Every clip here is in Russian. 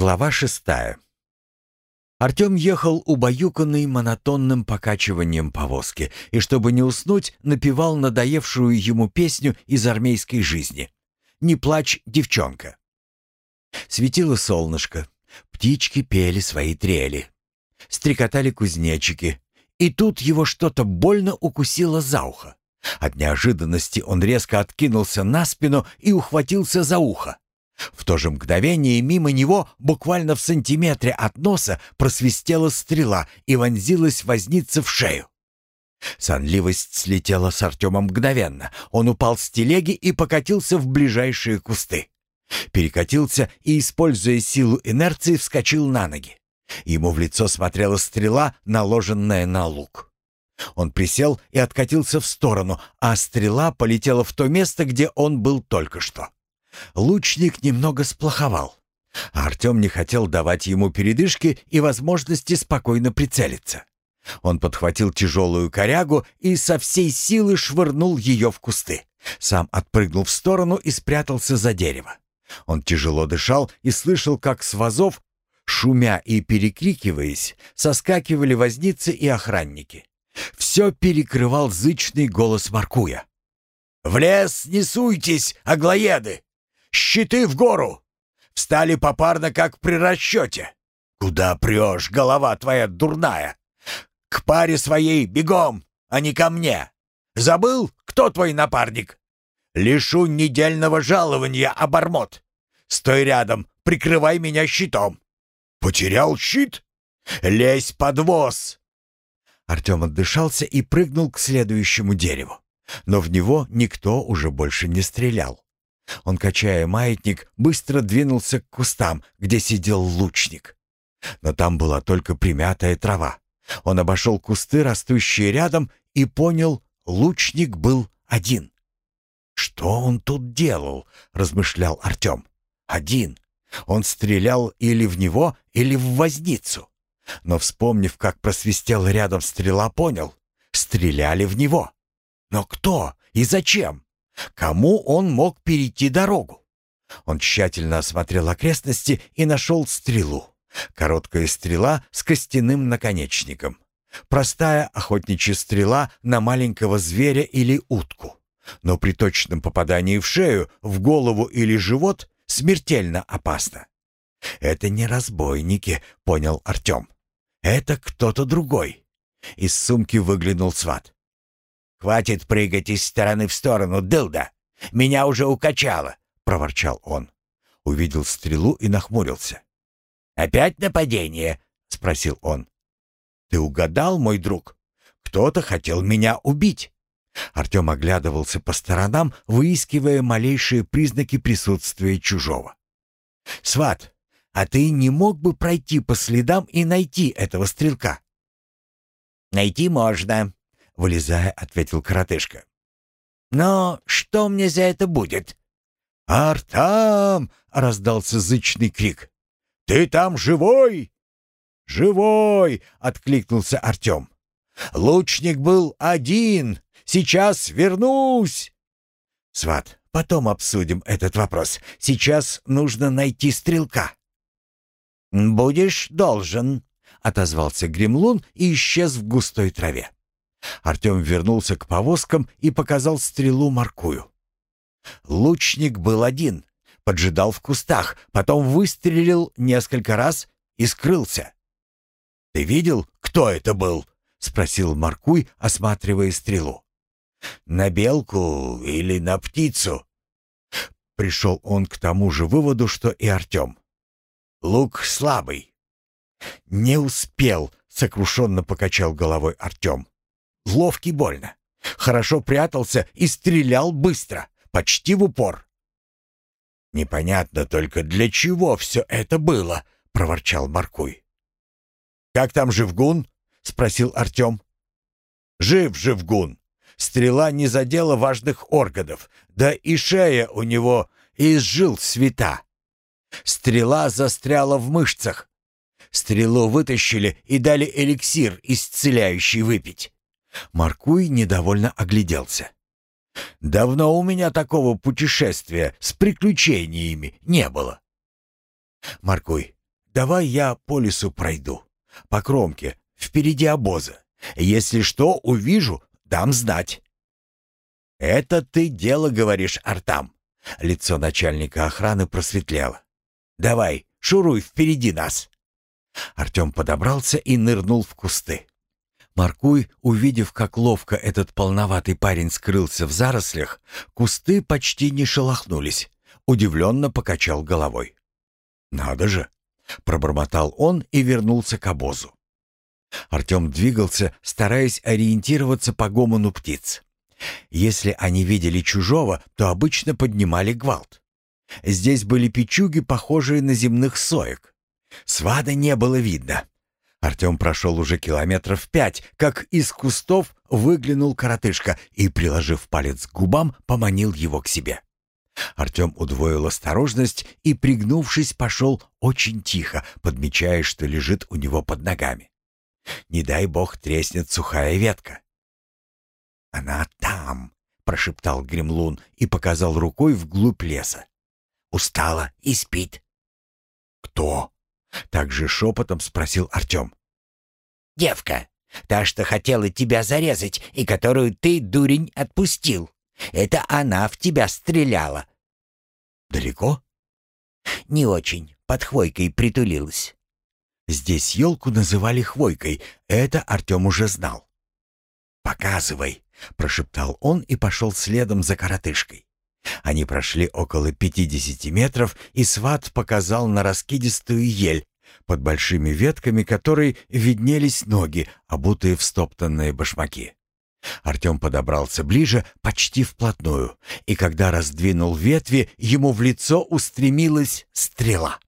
Глава шестая. Артем ехал убаюканный монотонным покачиванием повозки и, чтобы не уснуть, напевал надоевшую ему песню из армейской жизни. «Не плачь, девчонка». Светило солнышко, птички пели свои трели, стрекотали кузнечики, и тут его что-то больно укусило за ухо. От неожиданности он резко откинулся на спину и ухватился за ухо. В то же мгновение мимо него, буквально в сантиметре от носа, просвистела стрела и вонзилась возница в шею. Сонливость слетела с Артема мгновенно. Он упал с телеги и покатился в ближайшие кусты. Перекатился и, используя силу инерции, вскочил на ноги. Ему в лицо смотрела стрела, наложенная на лук. Он присел и откатился в сторону, а стрела полетела в то место, где он был только что. Лучник немного сплоховал. Артем не хотел давать ему передышки и возможности спокойно прицелиться. Он подхватил тяжелую корягу и со всей силы швырнул ее в кусты. Сам отпрыгнул в сторону и спрятался за дерево. Он тяжело дышал и слышал, как с вазов, шумя и перекрикиваясь, соскакивали возницы и охранники. Все перекрывал зычный голос Маркуя. «В лес не суйтесь, аглоеды! Щиты в гору! Встали попарно, как при расчете. Куда прешь, голова твоя дурная? К паре своей бегом, а не ко мне. Забыл, кто твой напарник? Лишу недельного жалования, обормот. Стой рядом, прикрывай меня щитом. Потерял щит? Лезь под воз!» Артем отдышался и прыгнул к следующему дереву. Но в него никто уже больше не стрелял. Он, качая маятник, быстро двинулся к кустам, где сидел лучник. Но там была только примятая трава. Он обошел кусты, растущие рядом, и понял, лучник был один. «Что он тут делал?» — размышлял Артем. «Один. Он стрелял или в него, или в возницу. Но, вспомнив, как просвистел рядом стрела, понял — стреляли в него. Но кто и зачем? Кому он мог перейти дорогу? Он тщательно осмотрел окрестности и нашел стрелу. Короткая стрела с костяным наконечником. Простая охотничья стрела на маленького зверя или утку. Но при точном попадании в шею, в голову или живот смертельно опасно. «Это не разбойники», — понял Артем. «Это кто-то другой». Из сумки выглянул сват. «Хватит прыгать из стороны в сторону, дылда! Меня уже укачало!» — проворчал он. Увидел стрелу и нахмурился. «Опять нападение?» — спросил он. «Ты угадал, мой друг? Кто-то хотел меня убить». Артем оглядывался по сторонам, выискивая малейшие признаки присутствия чужого. «Сват, а ты не мог бы пройти по следам и найти этого стрелка?» «Найти можно», вылезая, ответил коротышка. «Но что мне за это будет?» «Артам!» — раздался зычный крик. «Ты там живой?» «Живой!» — откликнулся Артем. «Лучник был один. Сейчас вернусь!» «Сват, потом обсудим этот вопрос. Сейчас нужно найти стрелка». «Будешь должен», — отозвался Гремлун и исчез в густой траве. Артем вернулся к повозкам и показал стрелу Маркую. Лучник был один, поджидал в кустах, потом выстрелил несколько раз и скрылся. «Ты видел, кто это был?» — спросил Маркуй, осматривая стрелу. «На белку или на птицу?» Пришел он к тому же выводу, что и Артем. «Лук слабый». «Не успел», — сокрушенно покачал головой Артем. Ловкий больно. Хорошо прятался и стрелял быстро, почти в упор. «Непонятно только, для чего все это было», — проворчал Маркуй. «Как там Живгун?» — спросил Артем. «Жив Живгун. Стрела не задела важных органов, да и шея у него изжил света. Стрела застряла в мышцах. Стрелу вытащили и дали эликсир исцеляющий выпить. Маркуй недовольно огляделся. «Давно у меня такого путешествия с приключениями не было». «Маркуй, давай я по лесу пройду. По кромке, впереди обоза. Если что, увижу, дам знать». «Это ты дело говоришь, Артам». Лицо начальника охраны просветлело. «Давай, шуруй впереди нас». Артем подобрался и нырнул в кусты. Маркуй, увидев, как ловко этот полноватый парень скрылся в зарослях, кусты почти не шелохнулись. Удивленно покачал головой. «Надо же!» — пробормотал он и вернулся к обозу. Артем двигался, стараясь ориентироваться по гомону птиц. Если они видели чужого, то обычно поднимали гвалт. Здесь были печуги, похожие на земных соек. Свада не было видно. Артем прошел уже километров пять, как из кустов выглянул коротышка и, приложив палец к губам, поманил его к себе. Артем удвоил осторожность и, пригнувшись, пошел очень тихо, подмечая, что лежит у него под ногами. Не дай бог треснет сухая ветка. «Она там!» — прошептал Гремлун и показал рукой вглубь леса. «Устала и спит». «Кто?» — также шепотом спросил Артем. «Девка, та, что хотела тебя зарезать и которую ты, дурень, отпустил. Это она в тебя стреляла». «Далеко?» «Не очень. Под хвойкой притулилась». Здесь елку называли хвойкой. Это Артем уже знал. «Показывай», — прошептал он и пошел следом за коротышкой. Они прошли около пятидесяти метров, и сват показал на раскидистую ель, под большими ветками которой виднелись ноги, обутые в стоптанные башмаки. Артем подобрался ближе, почти вплотную, и когда раздвинул ветви, ему в лицо устремилась стрела.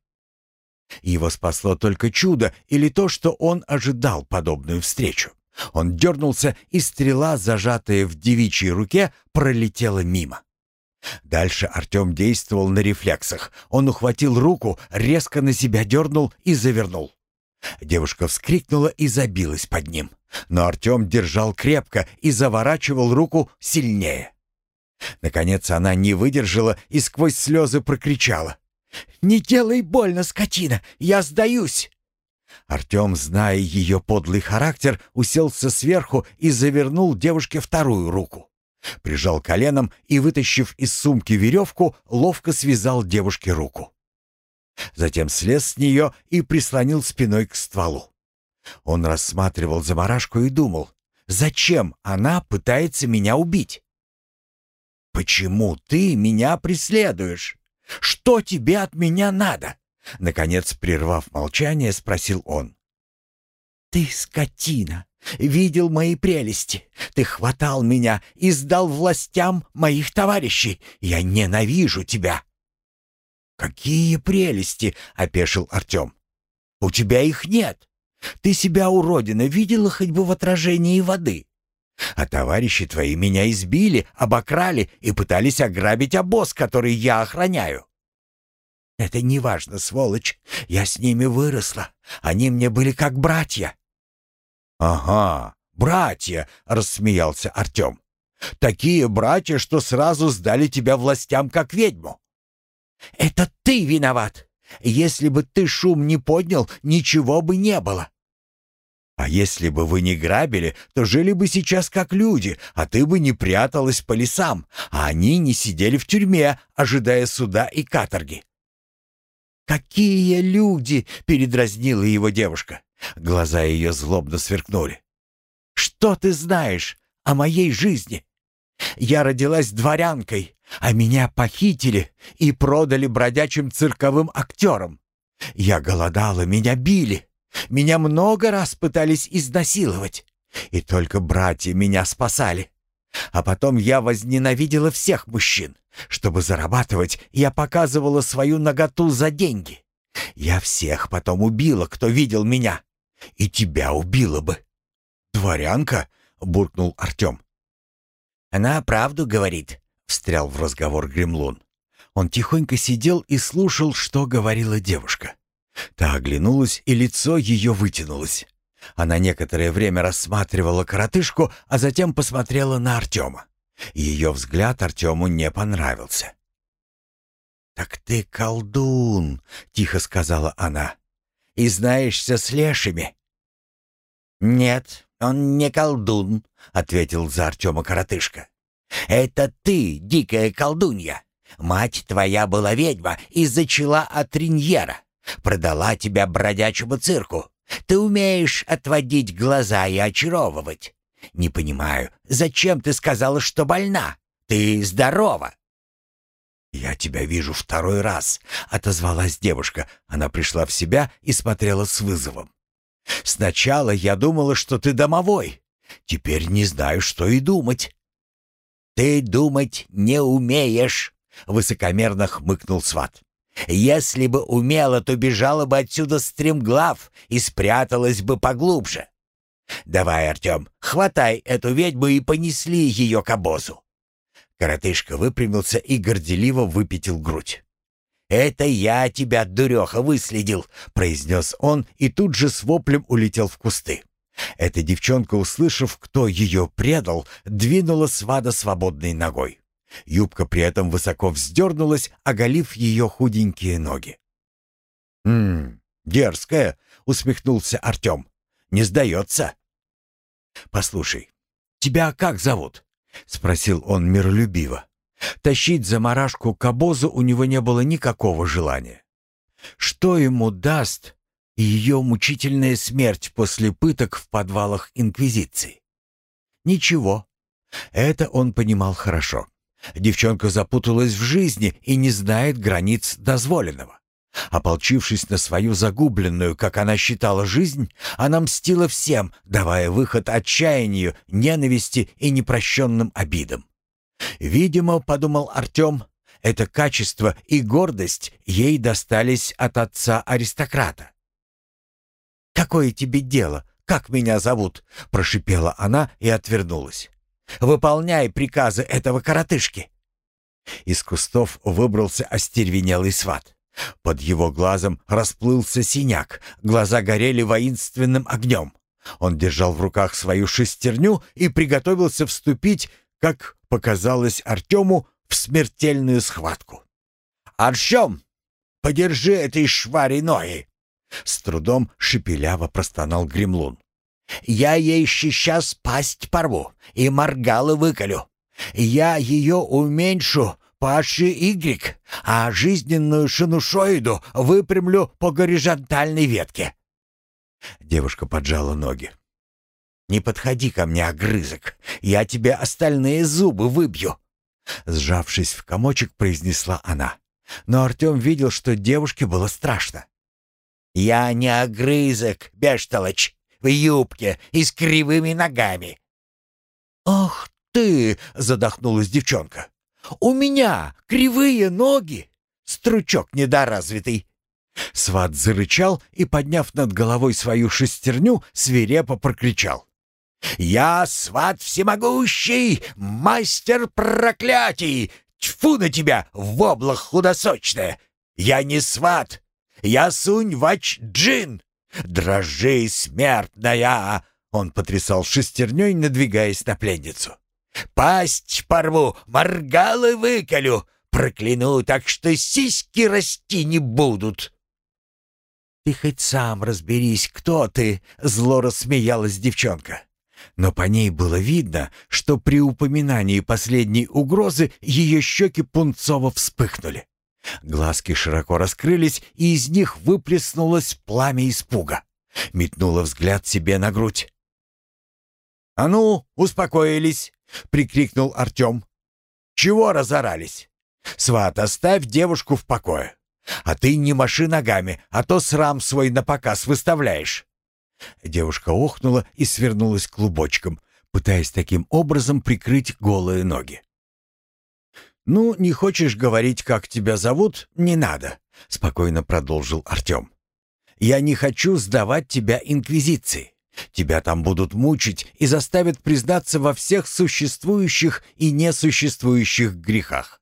Его спасло только чудо или то, что он ожидал подобную встречу. Он дернулся, и стрела, зажатая в девичьей руке, пролетела мимо. Дальше Артем действовал на рефлексах. Он ухватил руку, резко на себя дернул и завернул. Девушка вскрикнула и забилась под ним. Но Артем держал крепко и заворачивал руку сильнее. Наконец она не выдержала и сквозь слезы прокричала. «Не делай больно, скотина! Я сдаюсь!» Артем, зная ее подлый характер, уселся сверху и завернул девушке вторую руку. Прижал коленом и, вытащив из сумки веревку, ловко связал девушке руку. Затем слез с нее и прислонил спиной к стволу. Он рассматривал заморашку и думал, зачем она пытается меня убить? «Почему ты меня преследуешь? Что тебе от меня надо?» Наконец, прервав молчание, спросил он. «Ты скотина! Видел мои прелести. Ты хватал меня и сдал властям моих товарищей. Я ненавижу тебя!» «Какие прелести!» — опешил Артем. «У тебя их нет. Ты себя, уродина, видела хоть бы в отражении воды. А товарищи твои меня избили, обокрали и пытались ограбить обоз, который я охраняю. Это не важно, сволочь. Я с ними выросла. Они мне были как братья. Ага, братья, рассмеялся Артем. Такие братья, что сразу сдали тебя властям как ведьму. Это ты виноват. Если бы ты шум не поднял, ничего бы не было. А если бы вы не грабили, то жили бы сейчас как люди, а ты бы не пряталась по лесам, а они не сидели в тюрьме, ожидая суда и каторги. «Какие люди!» — передразнила его девушка. Глаза ее злобно сверкнули. «Что ты знаешь о моей жизни? Я родилась дворянкой, а меня похитили и продали бродячим цирковым актерам. Я голодала, меня били, меня много раз пытались изнасиловать, и только братья меня спасали. А потом я возненавидела всех мужчин. Чтобы зарабатывать, я показывала свою наготу за деньги. Я всех потом убила, кто видел меня. И тебя убила бы. «Дворянка?» — буркнул Артем. «Она правду говорит», — встрял в разговор Гремлун. Он тихонько сидел и слушал, что говорила девушка. Та оглянулась, и лицо ее вытянулось. Она некоторое время рассматривала коротышку, а затем посмотрела на Артема. Ее взгляд Артему не понравился. «Так ты колдун», — тихо сказала она. И знаешься с лешими?» «Нет, он не колдун», — ответил за Артема коротышка. «Это ты, дикая колдунья. Мать твоя была ведьма и зачала от Риньера. Продала тебя бродячему цирку. Ты умеешь отводить глаза и очаровывать. Не понимаю, зачем ты сказала, что больна? Ты здорова. «Я тебя вижу второй раз», — отозвалась девушка. Она пришла в себя и смотрела с вызовом. «Сначала я думала, что ты домовой. Теперь не знаю, что и думать». «Ты думать не умеешь», — высокомерно хмыкнул сват. «Если бы умела, то бежала бы отсюда стремглав и спряталась бы поглубже. Давай, Артем, хватай эту ведьму и понесли ее к обозу. Коротышка выпрямился и горделиво выпятил грудь. «Это я тебя, дуреха, выследил», — произнес он и тут же с воплем улетел в кусты. Эта девчонка, услышав, кто ее предал, двинула свада свободной ногой. Юбка при этом высоко вздернулась, оголив ее худенькие ноги. «Ммм, дерзкая», — усмехнулся Артем. «Не сдается». «Послушай, тебя как зовут?» — спросил он миролюбиво. Тащить заморашку к обозу у него не было никакого желания. Что ему даст ее мучительная смерть после пыток в подвалах Инквизиции? Ничего. Это он понимал хорошо. Девчонка запуталась в жизни и не знает границ дозволенного. Ополчившись на свою загубленную, как она считала, жизнь, она мстила всем, давая выход отчаянию, ненависти и непрощенным обидам. Видимо, подумал Артем, это качество и гордость ей достались от отца-аристократа. «Какое тебе дело? Как меня зовут?» — прошипела она и отвернулась. «Выполняй приказы этого коротышки». Из кустов выбрался остервенелый сват. Под его глазом расплылся синяк, глаза горели воинственным огнем. Он держал в руках свою шестерню и приготовился вступить, как показалось Артему, в смертельную схватку. «Артем, подержи этой швари ноги!» С трудом шепеляво простонал Гремлун. «Я ей сейчас пасть порву и моргалы выколю. Я ее уменьшу Паши Y, а жизненную шинушоиду выпрямлю по горизонтальной ветке». Девушка поджала ноги. «Не подходи ко мне, огрызок, я тебе остальные зубы выбью!» Сжавшись в комочек, произнесла она. Но Артем видел, что девушке было страшно. «Я не огрызок, бештолочь, в юбке и с кривыми ногами!» «Ах ты!» — задохнулась девчонка. У меня кривые ноги, стручок недоразвитый». Сват зарычал и, подняв над головой свою шестерню, свирепо прокричал. «Я, сват всемогущий, мастер проклятий! Тьфу на тебя, в облах худосочное! Я не сват, я Сунь-Вач-Джин! Дрожи, смертная!» Он потрясал шестерней, надвигаясь на пленницу. Пасть порву, моргалы выколю, прокляну так, что сиськи расти не будут. «Ты хоть сам разберись, кто ты!» — зло рассмеялась девчонка. Но по ней было видно, что при упоминании последней угрозы ее щеки пунцово вспыхнули. Глазки широко раскрылись, и из них выплеснулось пламя испуга. Метнула взгляд себе на грудь. «А ну, успокоились!» — прикрикнул Артем. «Чего разорались? Сват, оставь девушку в покое. А ты не маши ногами, а то срам свой на показ выставляешь». Девушка охнула и свернулась клубочком, пытаясь таким образом прикрыть голые ноги. «Ну, не хочешь говорить, как тебя зовут? Не надо», — спокойно продолжил Артем. «Я не хочу сдавать тебя Инквизиции. Тебя там будут мучить и заставят признаться во всех существующих и несуществующих грехах.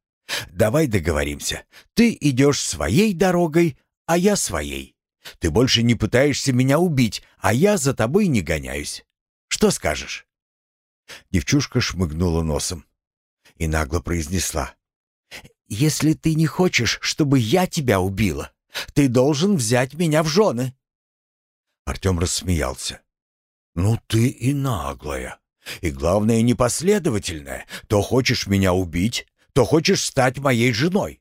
Давай договоримся. Ты идешь своей дорогой, а я своей. Ты больше не пытаешься меня убить, а я за тобой не гоняюсь. Что скажешь?» Девчушка шмыгнула носом и нагло произнесла. «Если ты не хочешь, чтобы я тебя убила, ты должен взять меня в жены. Артем рассмеялся. «Ну ты и наглая. И главное, непоследовательная. То хочешь меня убить, то хочешь стать моей женой.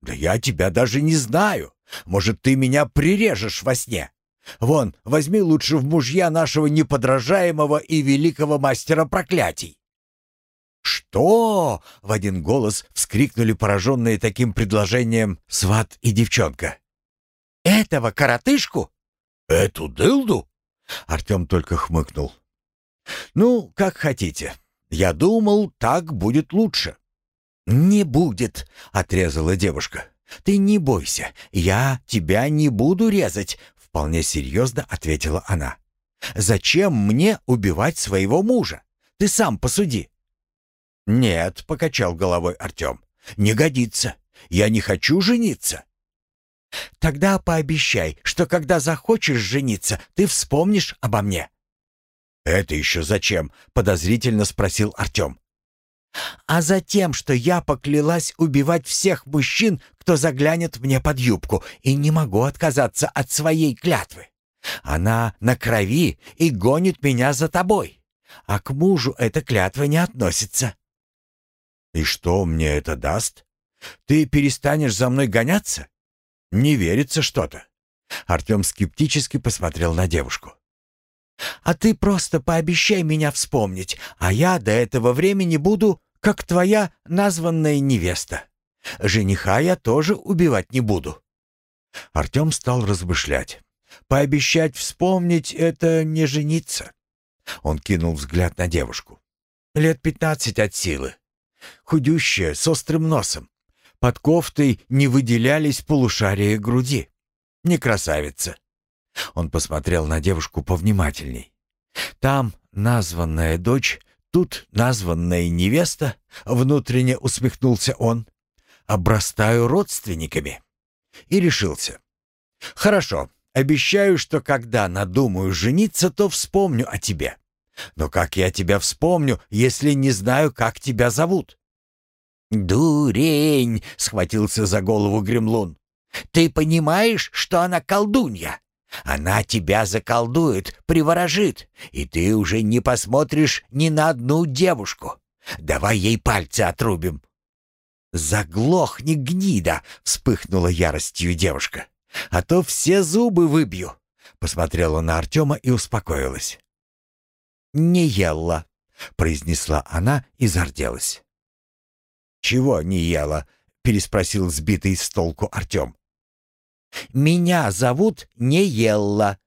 Да я тебя даже не знаю. Может, ты меня прирежешь во сне. Вон, возьми лучше в мужья нашего неподражаемого и великого мастера проклятий». «Что?» — в один голос вскрикнули пораженные таким предложением сват и девчонка. «Этого коротышку?» «Эту дылду?» Артем только хмыкнул. «Ну, как хотите. Я думал, так будет лучше». «Не будет», — отрезала девушка. «Ты не бойся, я тебя не буду резать», — вполне серьезно ответила она. «Зачем мне убивать своего мужа? Ты сам посуди». «Нет», — покачал головой Артем, — «не годится. Я не хочу жениться». «Тогда пообещай, что когда захочешь жениться, ты вспомнишь обо мне». «Это еще зачем?» — подозрительно спросил Артем. «А затем, что я поклялась убивать всех мужчин, кто заглянет мне под юбку, и не могу отказаться от своей клятвы. Она на крови и гонит меня за тобой, а к мужу эта клятва не относится». «И что мне это даст? Ты перестанешь за мной гоняться? Не верится что-то». Артем скептически посмотрел на девушку. А ты просто пообещай меня вспомнить, а я до этого времени буду, как твоя названная невеста. Жениха я тоже убивать не буду». Артем стал размышлять. «Пообещать вспомнить — это не жениться». Он кинул взгляд на девушку. «Лет пятнадцать от силы. Худющая, с острым носом. Под кофтой не выделялись полушария груди. Не красавица. Он посмотрел на девушку повнимательней. Там названная дочь, тут названная невеста, внутренне усмехнулся он. Обрастаю родственниками. И решился. Хорошо, обещаю, что когда надумаю жениться, то вспомню о тебе. Но как я тебя вспомню, если не знаю, как тебя зовут? «Дурень!» — схватился за голову Гремлун. «Ты понимаешь, что она колдунья? Она тебя заколдует, приворожит, и ты уже не посмотришь ни на одну девушку. Давай ей пальцы отрубим». «Заглохни, гнида!» — вспыхнула яростью девушка. «А то все зубы выбью!» Посмотрела на Артема и успокоилась. «Не ела», — произнесла она и зарделась. «Чего не ела?» — переспросил сбитый с толку Артем. Меня зовут Неелла».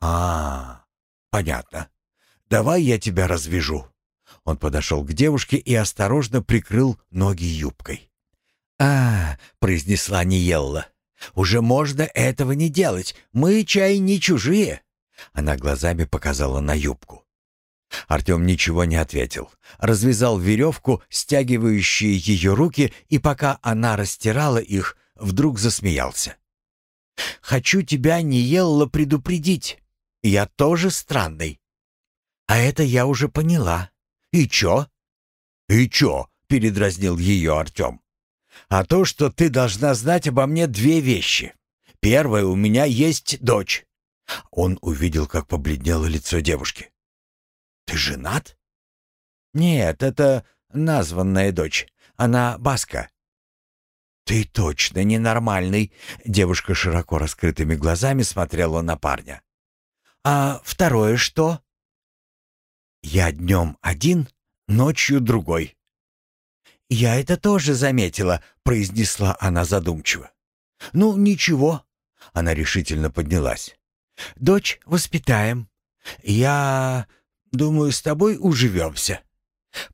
«А, понятно. Давай я тебя развяжу». Он подошел к девушке и осторожно прикрыл ноги юбкой. «А, — произнесла Ниелла, — уже можно этого не делать. Мы, чай, не чужие». Она глазами показала на юбку. Артем ничего не ответил. Развязал веревку, стягивающие ее руки, и пока она растирала их, вдруг засмеялся. «Хочу тебя, Ниелла, предупредить. Я тоже странный. А это я уже поняла. И чё?» «И чё?» — передразнил ее Артем. «А то, что ты должна знать обо мне две вещи. Первое, у меня есть дочь». Он увидел, как побледнело лицо девушки. «Ты женат?» «Нет, это названная дочь. Она баска. «Ты точно ненормальный!» Девушка широко раскрытыми глазами смотрела на парня. «А второе что?» «Я днем один, ночью другой». «Я это тоже заметила», — произнесла она задумчиво. «Ну, ничего». Она решительно поднялась. «Дочь воспитаем. Я думаю, с тобой уживемся».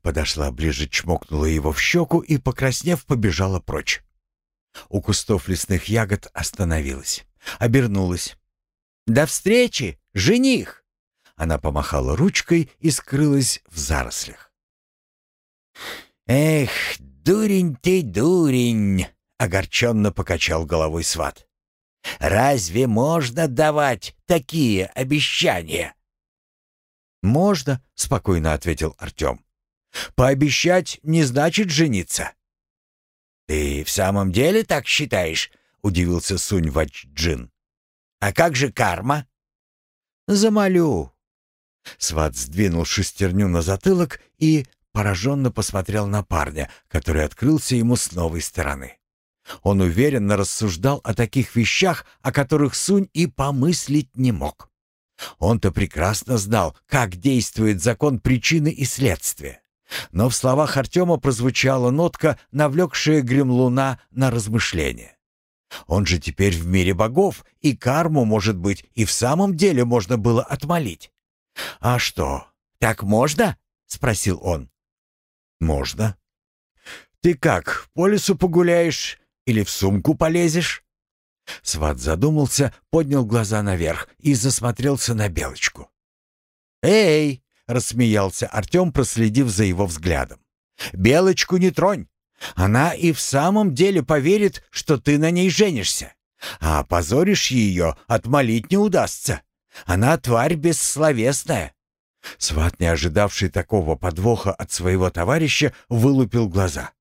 Подошла ближе, чмокнула его в щеку и, покраснев, побежала прочь. У кустов лесных ягод остановилась. Обернулась. «До встречи, жених!» Она помахала ручкой и скрылась в зарослях. «Эх, дурень ты, дурень!» — огорченно покачал головой сват. «Разве можно давать такие обещания?» «Можно», — спокойно ответил Артем. «Пообещать не значит жениться». «Ты в самом деле так считаешь?» — удивился Сунь Вач-Джин. «А как же карма? Замолю». Сват сдвинул шестерню на затылок и пораженно посмотрел на парня, который открылся ему с новой стороны. Он уверенно рассуждал о таких вещах, о которых Сунь и помыслить не мог. Он-то прекрасно знал, как действует закон причины и следствия. Но в словах Артема прозвучала нотка, навлекшая Гремлуна на размышления. Он же теперь в мире богов, и карму, может быть, и в самом деле можно было отмолить. «А что, так можно?» — спросил он. «Можно». «Ты как, по лесу погуляешь или в сумку полезешь?» Сват задумался, поднял глаза наверх и засмотрелся на Белочку. «Эй!» — рассмеялся Артем, проследив за его взглядом. «Белочку не тронь! Она и в самом деле поверит, что ты на ней женишься. А опозоришь ее, отмолить не удастся. Она тварь бессловесная». Сват, не ожидавший такого подвоха от своего товарища, вылупил глаза.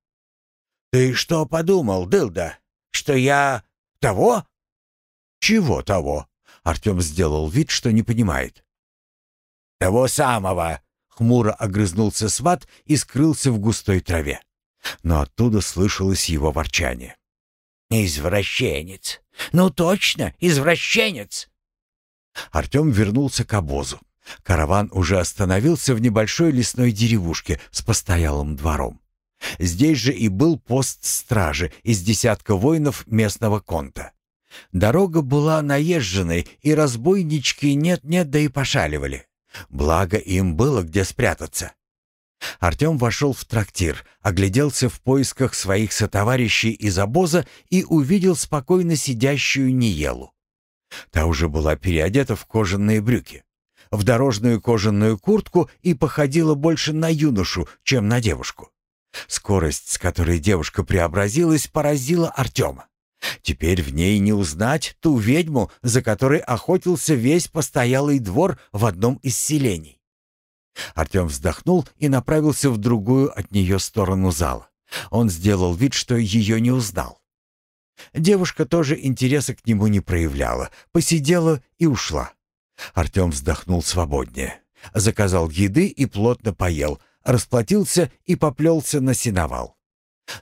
«Ты что подумал, Дылда? Что я... того?» «Чего того?» Артем сделал вид, что не понимает. «Того самого!» — хмуро огрызнулся сват и скрылся в густой траве. Но оттуда слышалось его ворчание. «Извращенец! Ну точно, извращенец!» Артем вернулся к обозу. Караван уже остановился в небольшой лесной деревушке с постоялым двором. Здесь же и был пост стражи из десятка воинов местного конта. Дорога была наезженной, и разбойнички нет-нет, да и пошаливали. Благо им было где спрятаться. Артем вошел в трактир, огляделся в поисках своих сотоварищей из обоза и увидел спокойно сидящую Ниелу. Та уже была переодета в кожаные брюки, в дорожную кожаную куртку и походила больше на юношу, чем на девушку. Скорость, с которой девушка преобразилась, поразила Артема. Теперь в ней не узнать ту ведьму, за которой охотился весь постоялый двор в одном из селений. Артем вздохнул и направился в другую от нее сторону зала. Он сделал вид, что ее не узнал. Девушка тоже интереса к нему не проявляла, посидела и ушла. Артем вздохнул свободнее. Заказал еды и плотно поел, расплатился и поплелся на сеновал.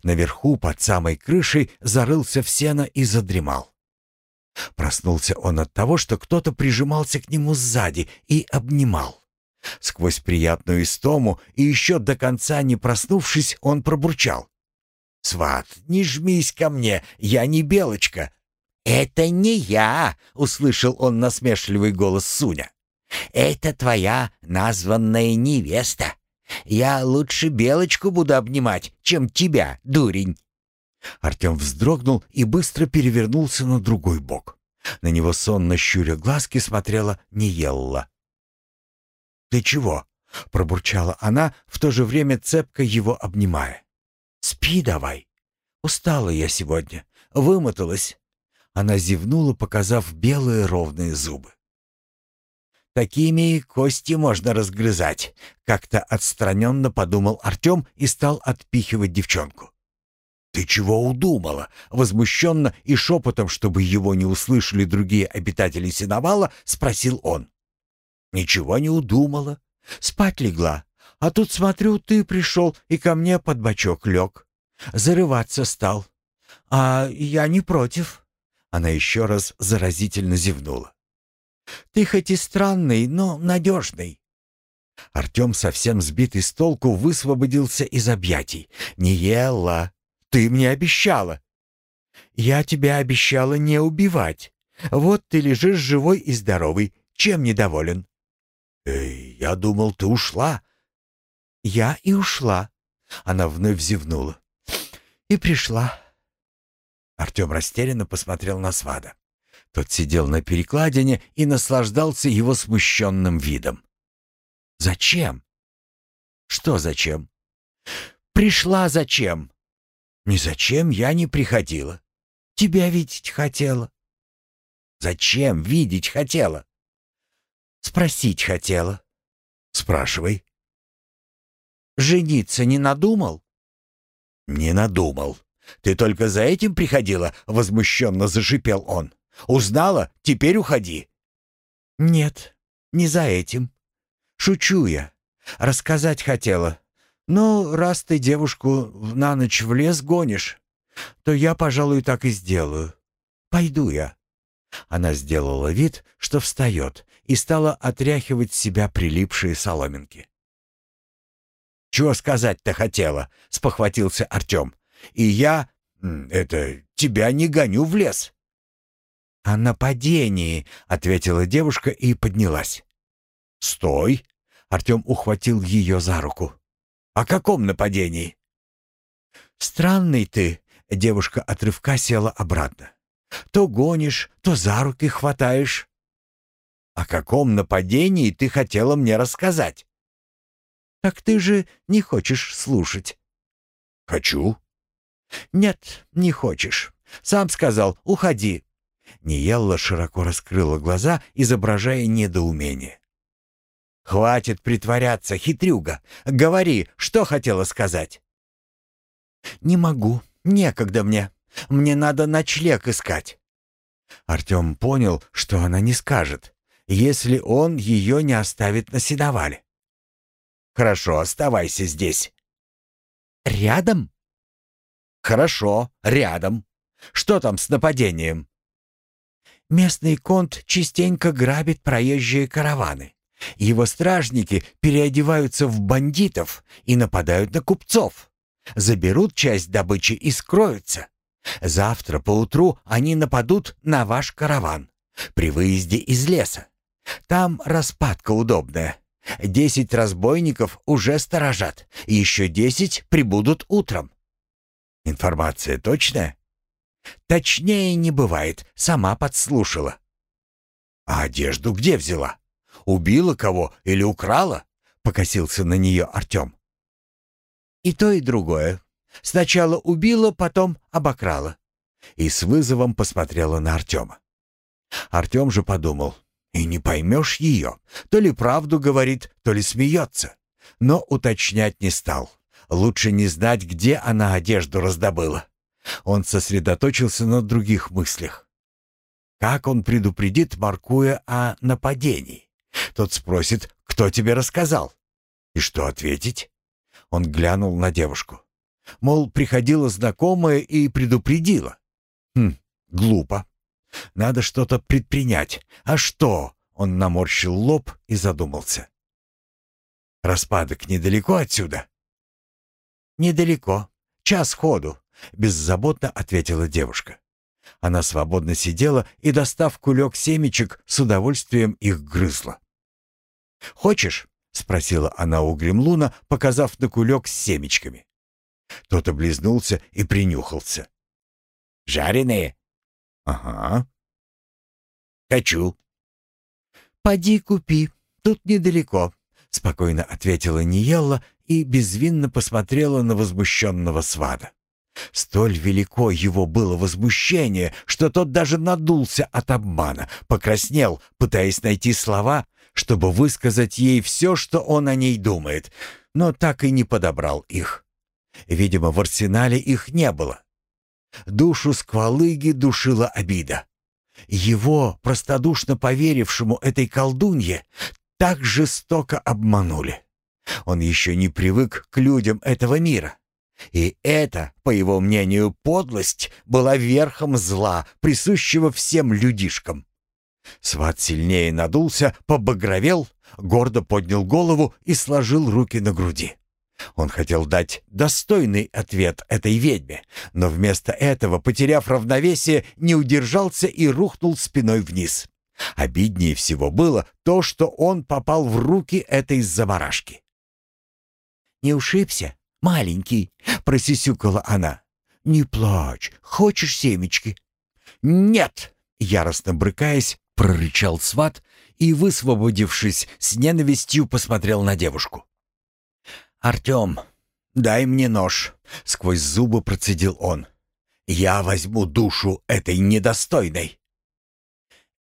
Наверху, под самой крышей, зарылся в сено и задремал. Проснулся он от того, что кто-то прижимался к нему сзади и обнимал. Сквозь приятную истому и еще до конца не проснувшись, он пробурчал. «Сват, не жмись ко мне, я не белочка». «Это не я!» — услышал он насмешливый голос Суня. «Это твоя названная невеста. Я лучше белочку буду обнимать, чем тебя, дурень». Артем вздрогнул и быстро перевернулся на другой бок. На него сонно щуря глазки смотрела Ниелла. «Ты чего?» — пробурчала она, в то же время цепко его обнимая. «Спи давай. Устала я сегодня, вымоталась». Она зевнула, показав белые ровные зубы. «Такими кости можно разгрызать», — как-то отстраненно подумал Артем и стал отпихивать девчонку. «Ты чего удумала?» — возмущенно и шепотом, чтобы его не услышали другие обитатели Синовала, спросил он. «Ничего не удумала. Спать легла. А тут, смотрю, ты пришел и ко мне под бочок лег. Зарываться стал. А я не против». Она еще раз заразительно зевнула. «Ты хоть и странный, но надежный». Артем, совсем сбитый с толку, высвободился из объятий. «Не ела. Ты мне обещала». «Я тебе обещала не убивать. Вот ты лежишь живой и здоровый. Чем недоволен?» «Эй, я думал, ты ушла». «Я и ушла». Она вновь зевнула. «И пришла». Артем растерянно посмотрел на свада. Тот сидел на перекладине и наслаждался его смущенным видом. «Зачем?» «Что зачем?» «Пришла зачем?» «Не зачем я не приходила. Тебя видеть хотела». «Зачем видеть хотела?» Спросить хотела. Спрашивай. Жениться не надумал? Не надумал. Ты только за этим приходила, возмущенно зашипел он. Узнала? Теперь уходи. Нет, не за этим. Шучу я. Рассказать хотела. Но раз ты девушку на ночь в лес гонишь, то я, пожалуй, так и сделаю. Пойду я». Она сделала вид, что встает, и стала отряхивать с себя прилипшие соломинки. «Чего сказать-то хотела?» — спохватился Артем. «И я, это, тебя не гоню в лес». «О нападении», — ответила девушка и поднялась. «Стой!» — Артем ухватил ее за руку. «О каком нападении?» «Странный ты», — девушка отрывка села обратно. «То гонишь, то за руки хватаешь». «О каком нападении ты хотела мне рассказать?» «Так ты же не хочешь слушать». «Хочу». «Нет, не хочешь. Сам сказал, уходи». Ниелла широко раскрыла глаза, изображая недоумение. «Хватит притворяться, хитрюга. Говори, что хотела сказать?» «Не могу. Некогда мне. Мне надо ночлег искать». Артем понял, что она не скажет, если он ее не оставит на седовале. «Хорошо, оставайся здесь». «Рядом?» «Хорошо, рядом. Что там с нападением?» «Местный конт частенько грабит проезжие караваны. Его стражники переодеваются в бандитов и нападают на купцов. Заберут часть добычи и скроются. Завтра поутру они нападут на ваш караван при выезде из леса. Там распадка удобная. Десять разбойников уже сторожат, еще десять прибудут утром. Информация точная? Точнее не бывает, сама подслушала. А одежду где взяла? Убила кого или украла?» — покосился на нее Артем. «И то, и другое. Сначала убила, потом обокрала». И с вызовом посмотрела на Артема. Артем же подумал, и не поймешь ее, то ли правду говорит, то ли смеется. Но уточнять не стал. Лучше не знать, где она одежду раздобыла. Он сосредоточился на других мыслях. Как он предупредит Маркуя о нападении? Тот спросит, кто тебе рассказал? И что ответить? Он глянул на девушку. Мол, приходила знакомая и предупредила. Хм, глупо. Надо что-то предпринять. А что? Он наморщил лоб и задумался. Распадок недалеко отсюда? Недалеко. Час ходу, беззаботно ответила девушка. Она свободно сидела и, достав кулек семечек, с удовольствием их грызла. «Хочешь?» — спросила она у Гремлуна, показав на кулек с семечками. Тот облизнулся и принюхался. «Жареные?» «Ага». «Хочу». «Поди купи, тут недалеко», — спокойно ответила Ниелла и безвинно посмотрела на возмущенного свада. Столь велико его было возмущение, что тот даже надулся от обмана, покраснел, пытаясь найти слова, чтобы высказать ей все, что он о ней думает, но так и не подобрал их. Видимо, в арсенале их не было. Душу сквалыги душила обида. Его, простодушно поверившему этой колдунье, так жестоко обманули. Он еще не привык к людям этого мира. И это, по его мнению, подлость была верхом зла, присущего всем людишкам. Сват сильнее надулся, побагровел, гордо поднял голову и сложил руки на груди. Он хотел дать достойный ответ этой ведьме, но вместо этого, потеряв равновесие, не удержался и рухнул спиной вниз. Обиднее всего было то, что он попал в руки этой заморашки. «Не ушибся?» Маленький», — просисюкала она. «Не плачь. Хочешь семечки?» «Нет!» — яростно брыкаясь, прорычал сват и, высвободившись, с ненавистью посмотрел на девушку. «Артем, дай мне нож», — сквозь зубы процедил он. «Я возьму душу этой недостойной».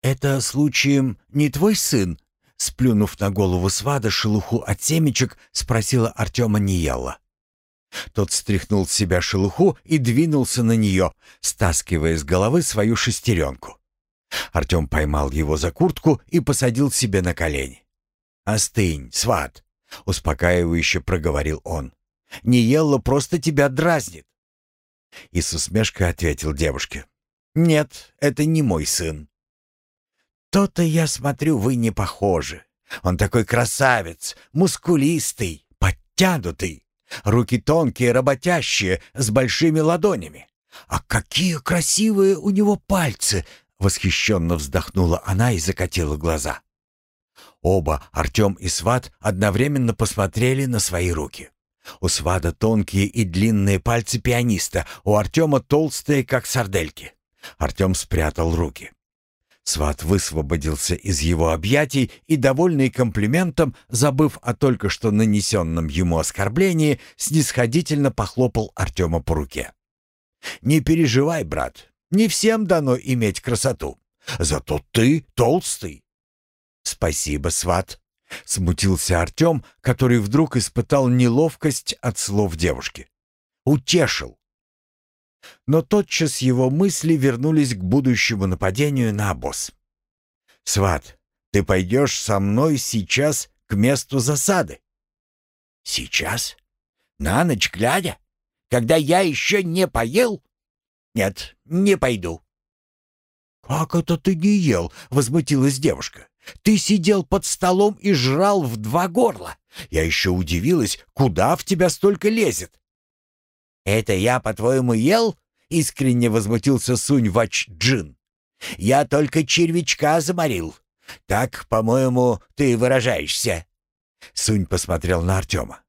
«Это, случаем, не твой сын?» Сплюнув на голову свада шелуху от семечек, спросила Артема Ниелла. Тот стряхнул с себя шелуху и двинулся на нее, стаскивая с головы свою шестеренку. Артем поймал его за куртку и посадил себе на колени. «Остынь, сват!» — успокаивающе проговорил он. «Ниелла просто тебя дразнит!» И с усмешкой ответил девушке. «Нет, это не мой сын». «То-то, я смотрю, вы не похожи. Он такой красавец, мускулистый, подтянутый. Руки тонкие, работящие, с большими ладонями. А какие красивые у него пальцы!» Восхищенно вздохнула она и закатила глаза. Оба, Артем и Сват, одновременно посмотрели на свои руки. У Свада тонкие и длинные пальцы пианиста, у Артема толстые, как сардельки. Артем спрятал руки. Сват высвободился из его объятий и, довольный комплиментом, забыв о только что нанесенном ему оскорблении, снисходительно похлопал Артема по руке. «Не переживай, брат, не всем дано иметь красоту. Зато ты толстый». «Спасибо, сват», — смутился Артем, который вдруг испытал неловкость от слов девушки. «Утешил». Но тотчас его мысли вернулись к будущему нападению на обоз. «Сват, ты пойдешь со мной сейчас к месту засады?» «Сейчас? На ночь глядя? Когда я еще не поел?» «Нет, не пойду». «Как это ты не ел?» — возмутилась девушка. «Ты сидел под столом и жрал в два горла. Я еще удивилась, куда в тебя столько лезет». «Это я, по-твоему, ел?» — искренне возмутился Сунь Вач Джин. «Я только червячка заморил. Так, по-моему, ты выражаешься». Сунь посмотрел на Артема.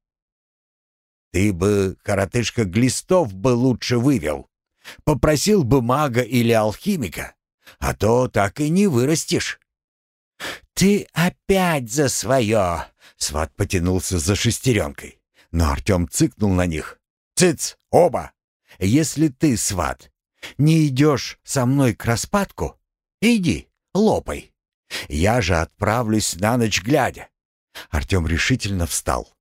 «Ты бы, коротышка, глистов бы лучше вывел. Попросил бы мага или алхимика, а то так и не вырастешь». «Ты опять за свое!» — сват потянулся за шестеренкой. Но Артем цыкнул на них. «Цыц, оба! Если ты, сват, не идешь со мной к распадку, иди, лопай. Я же отправлюсь на ночь глядя». Артем решительно встал.